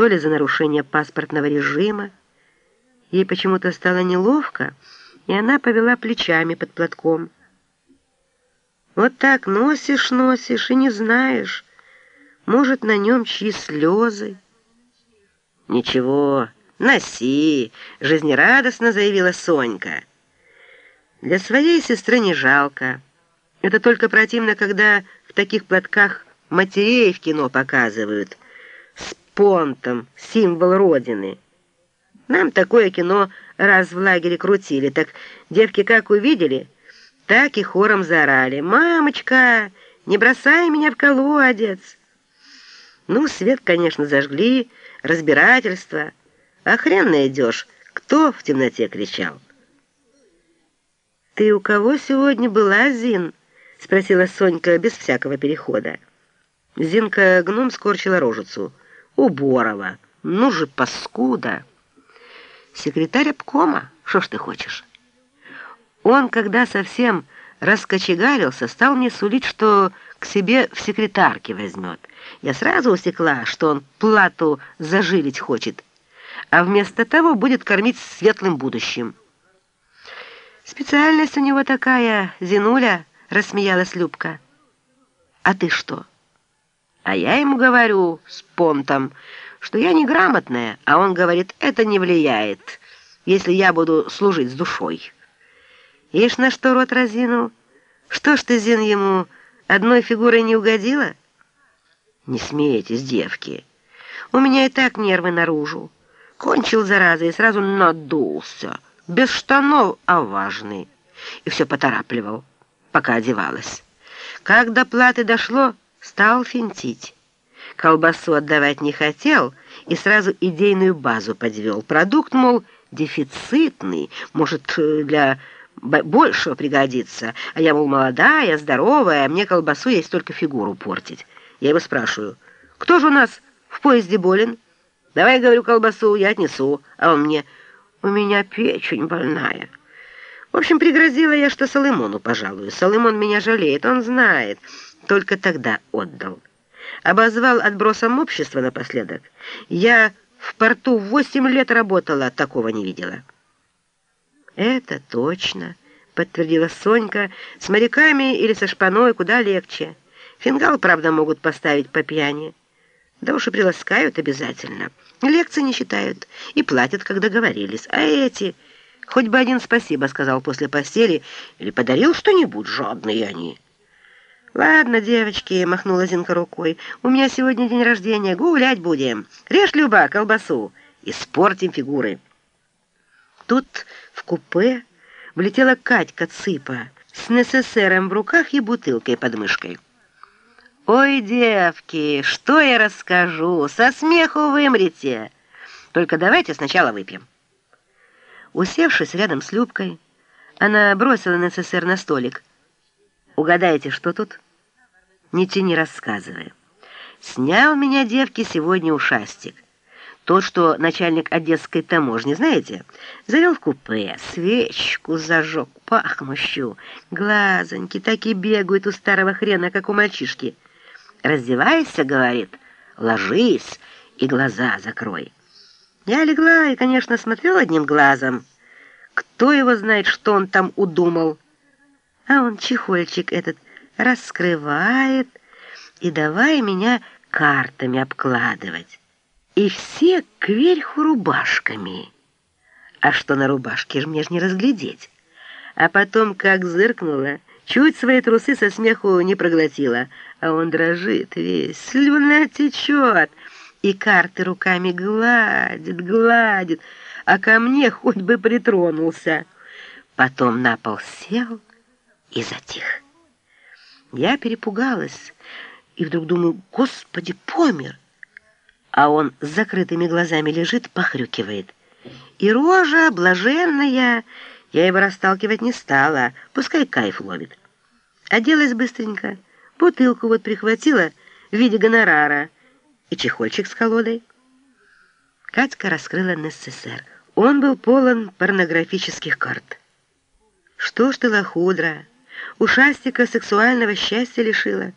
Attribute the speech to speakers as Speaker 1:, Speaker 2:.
Speaker 1: то ли за нарушение паспортного режима. Ей почему-то стало неловко, и она повела плечами под платком. Вот так носишь, носишь и не знаешь, может, на нем чьи слезы. «Ничего, носи!» — жизнерадостно заявила Сонька. «Для своей сестры не жалко. Это только противно, когда в таких платках матерей в кино показывают. Понтом, символ Родины. Нам такое кино раз в лагере крутили, так девки как увидели, так и хором заорали. «Мамочка, не бросай меня в колодец!» Ну, свет, конечно, зажгли, разбирательство. А хрен найдешь, кто в темноте кричал. «Ты у кого сегодня была, Зин?» — спросила Сонька без всякого перехода. Зинка гном скорчила рожицу. «У Борова. Ну же, паскуда!» «Секретарь обкома. Что ж ты хочешь?» Он, когда совсем раскочегарился, стал мне сулить, что к себе в секретарке возьмет. Я сразу усекла, что он плату зажилить хочет, а вместо того будет кормить светлым будущим. «Специальность у него такая, Зинуля», — рассмеялась Любка. «А ты что?» «А я ему говорю с понтом, что я неграмотная, а он говорит, это не влияет, если я буду служить с душой». Ишь, на что рот разинул? Что ж ты, Зин, ему одной фигурой не угодила? Не смейтесь, девки. У меня и так нервы наружу. Кончил, зараза, и сразу надулся. Без штанов, а важный. И все поторапливал, пока одевалась. Как до платы дошло, стал финтить. Колбасу отдавать не хотел и сразу идейную базу подвел. Продукт, мол, дефицитный, может, для большего пригодится. А я, мол, молодая, здоровая, мне колбасу есть только фигуру портить. Я его спрашиваю, кто же у нас в поезде болен? Давай, говорю, колбасу, я отнесу. А он мне, у меня печень больная. В общем, пригрозила я, что Соломону пожалую. Соломон меня жалеет, он знает. Только тогда отдал. Обозвал отбросом общества напоследок. Я в порту восемь лет работала, такого не видела. «Это точно», — подтвердила Сонька. «С моряками или со шпаной куда легче. Фингал, правда, могут поставить по пьяни. Да уж и приласкают обязательно. Лекции не считают и платят, как договорились. А эти...» «Хоть бы один спасибо», — сказал после постели, «или подарил что-нибудь, жадные они». «Ладно, девочки», — махнула Зинка рукой, «у меня сегодня день рождения, гулять будем. Режь, Люба, колбасу, испортим фигуры». Тут в купе влетела Катька Цыпа с НССРом в руках и бутылкой под мышкой. «Ой, девки, что я расскажу? Со смеху вымрете! Только давайте сначала выпьем». Усевшись рядом с Любкой, она бросила НССР на столик. «Угадайте, что тут?» «Не тяни, рассказывай. Снял меня, девки, сегодня ушастик». Тот, что начальник одесской таможни, знаете, завел в купе, свечку зажег, пахнущую, глазоньки так и бегают у старого хрена, как у мальчишки. «Раздевайся», — говорит, — «ложись и глаза закрой». Я легла и, конечно, смотрел одним глазом. Кто его знает, что он там удумал? А он чехольчик этот раскрывает и давай меня картами обкладывать и все кверху рубашками. А что на рубашке ж мне ж не разглядеть. А потом, как зыркнула, чуть свои трусы со смеху не проглотила, а он дрожит весь, слюна течет, и карты руками гладит, гладит, а ко мне хоть бы притронулся. Потом на пол сел и затих. Я перепугалась и вдруг думаю, господи, помер а он с закрытыми глазами лежит, похрюкивает. И рожа блаженная, я его расталкивать не стала, пускай кайф ловит. Оделась быстренько, бутылку вот прихватила в виде гонорара и чехольчик с колодой. Катька раскрыла НССР. Он был полон порнографических карт. Что ж ты, лохудра, ушастика сексуального счастья лишила?